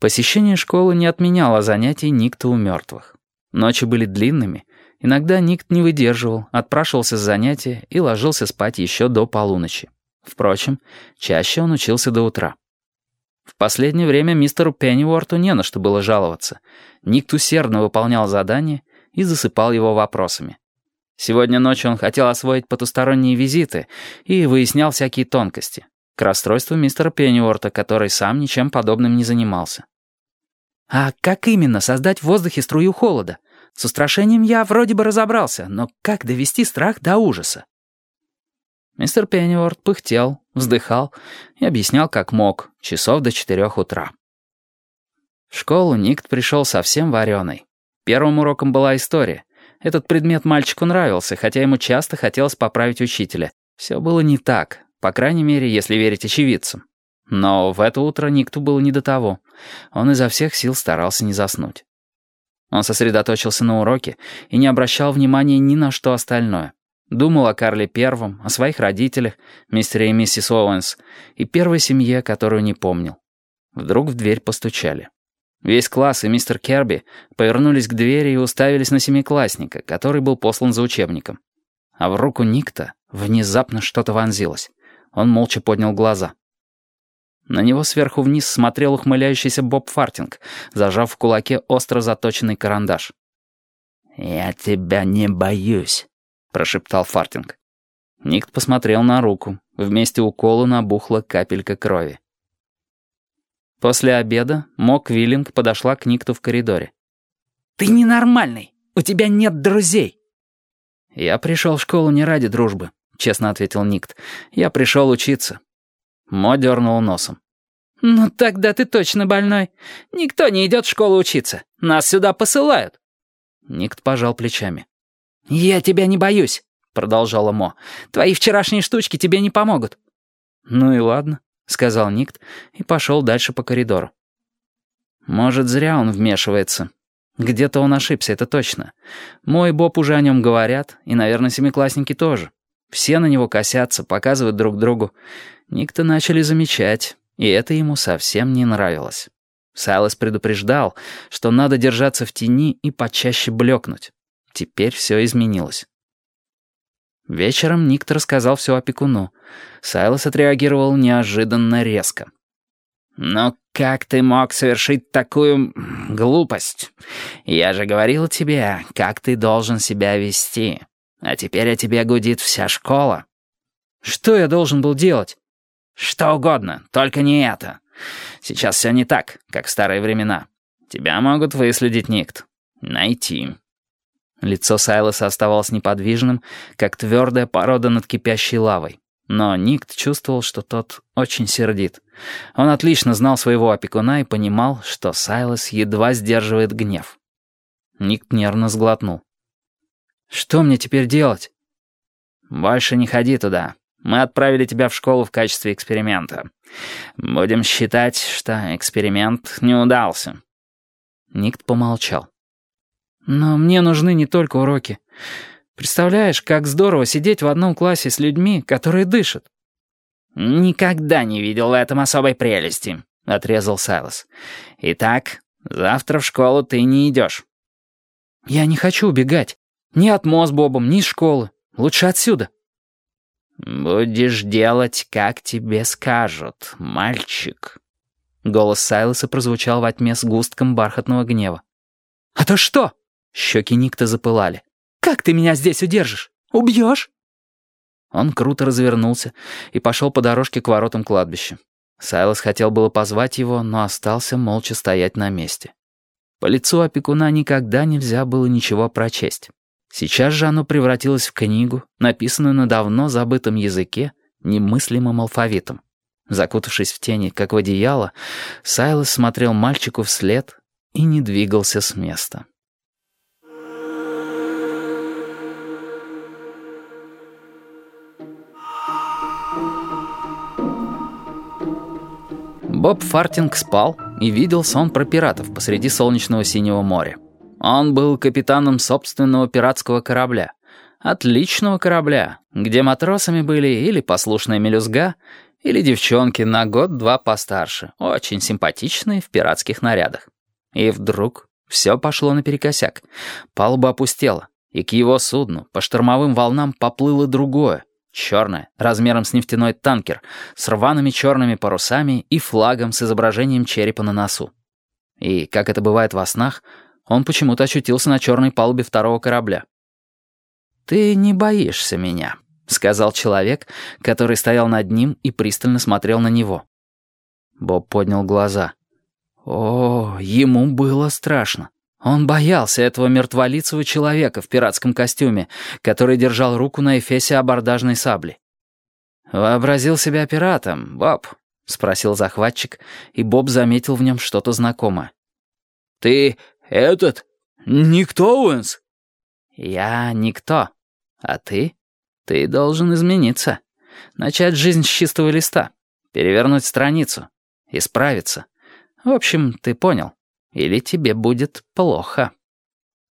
Посещение школы не отменяло занятий Никта у мертвых. Ночи были длинными, иногда Никт не выдерживал, отпрашивался с занятия и ложился спать еще до полуночи. Впрочем, чаще он учился до утра. В последнее время мистеру Пенниуорту не на что было жаловаться. Никт усердно выполнял задания и засыпал его вопросами. Сегодня ночью он хотел освоить потусторонние визиты и выяснял всякие тонкости. К расстройству мистера Пенниуорта, который сам ничем подобным не занимался. «А как именно создать в воздухе струю холода? С устрашением я вроде бы разобрался, но как довести страх до ужаса?» Мистер Пенниуорт пыхтел, вздыхал и объяснял как мог, часов до четырех утра. В школу Никт пришел совсем вареный. Первым уроком была история. Этот предмет мальчику нравился, хотя ему часто хотелось поправить учителя. Все было не так, по крайней мере, если верить очевидцам. Но в это утро Никту было не до того. Он изо всех сил старался не заснуть. Он сосредоточился на уроке и не обращал внимания ни на что остальное. Думал о Карле Первом, о своих родителях, мистере и миссис Оуэнс, и первой семье, которую не помнил. Вдруг в дверь постучали. Весь класс и мистер Керби повернулись к двери и уставились на семиклассника, который был послан за учебником. А в руку Никта внезапно что-то вонзилось. Он молча поднял глаза. На него сверху вниз смотрел ухмыляющийся Боб Фартинг, зажав в кулаке остро заточенный карандаш. «Я тебя не боюсь», — прошептал Фартинг. Никт посмотрел на руку. Вместе укола набухла капелька крови. После обеда Мок Виллинг подошла к Никту в коридоре. «Ты ненормальный! У тебя нет друзей!» «Я пришел в школу не ради дружбы», — честно ответил Никт. «Я пришел учиться». Мо дернул носом. «Ну тогда ты точно больной. Никто не идет в школу учиться. Нас сюда посылают». Никт пожал плечами. «Я тебя не боюсь», — продолжала Мо. «Твои вчерашние штучки тебе не помогут». «Ну и ладно», — сказал Никт и пошел дальше по коридору. «Может, зря он вмешивается. Где-то он ошибся, это точно. Мой Боб уже о нем говорят, и, наверное, семиклассники тоже. Все на него косятся, показывают друг другу. Никто начали замечать, и это ему совсем не нравилось. Сайлос предупреждал, что надо держаться в тени и почаще блекнуть. Теперь все изменилось. Вечером Никт рассказал все опекуну. Сайлос отреагировал неожиданно резко. «Ну как ты мог совершить такую глупость? Я же говорил тебе, как ты должен себя вести. А теперь о тебе гудит вся школа». «Что я должен был делать?» «Что угодно, только не это. Сейчас все не так, как в старые времена. Тебя могут выследить Никт. Найти». Лицо Сайлоса оставалось неподвижным, как твердая порода над кипящей лавой. Но Никт чувствовал, что тот очень сердит. Он отлично знал своего опекуна и понимал, что Сайлос едва сдерживает гнев. Никт нервно сглотнул. «Что мне теперь делать?» «Больше не ходи туда. Мы отправили тебя в школу в качестве эксперимента. Будем считать, что эксперимент не удался». Никт помолчал. «Но мне нужны не только уроки. Представляешь, как здорово сидеть в одном классе с людьми, которые дышат». «Никогда не видел в этом особой прелести», — отрезал Сайлос. «Итак, завтра в школу ты не идешь». «Я не хочу убегать. Ни от Мо с Бобом, ни из школы. Лучше отсюда». «Будешь делать, как тебе скажут, мальчик». Голос Сайлоса прозвучал во тьме с густком бархатного гнева. «А то что?» Щеки Никта запылали. «Как ты меня здесь удержишь? Убьешь?» Он круто развернулся и пошел по дорожке к воротам кладбища. Сайлос хотел было позвать его, но остался молча стоять на месте. По лицу опекуна никогда нельзя было ничего прочесть. Сейчас же оно превратилось в книгу, написанную на давно забытом языке, немыслимым алфавитом. Закутавшись в тени, как в одеяло, Сайлос смотрел мальчику вслед и не двигался с места. Боб Фартинг спал и видел сон про пиратов посреди солнечного синего моря. Он был капитаном собственного пиратского корабля. Отличного корабля, где матросами были или послушная мелюзга, Или девчонки на год-два постарше, очень симпатичные в пиратских нарядах. И вдруг все пошло наперекосяк. Палуба опустела, и к его судну по штормовым волнам поплыло другое, черное, размером с нефтяной танкер, с рваными черными парусами и флагом с изображением черепа на носу. И, как это бывает во снах, он почему-то очутился на черной палубе второго корабля. «Ты не боишься меня», — сказал человек, который стоял над ним и пристально смотрел на него. Боб поднял глаза. О, ему было страшно. Он боялся этого мертволицего человека в пиратском костюме, который держал руку на эфесе абордажной сабли. «Вообразил себя пиратом, Боб?» — спросил захватчик, и Боб заметил в нем что-то знакомое. «Ты этот? Никто, Уэнс?» «Я никто. А ты? Ты должен измениться. Начать жизнь с чистого листа. Перевернуть страницу. Исправиться. В общем, ты понял. Или тебе будет плохо».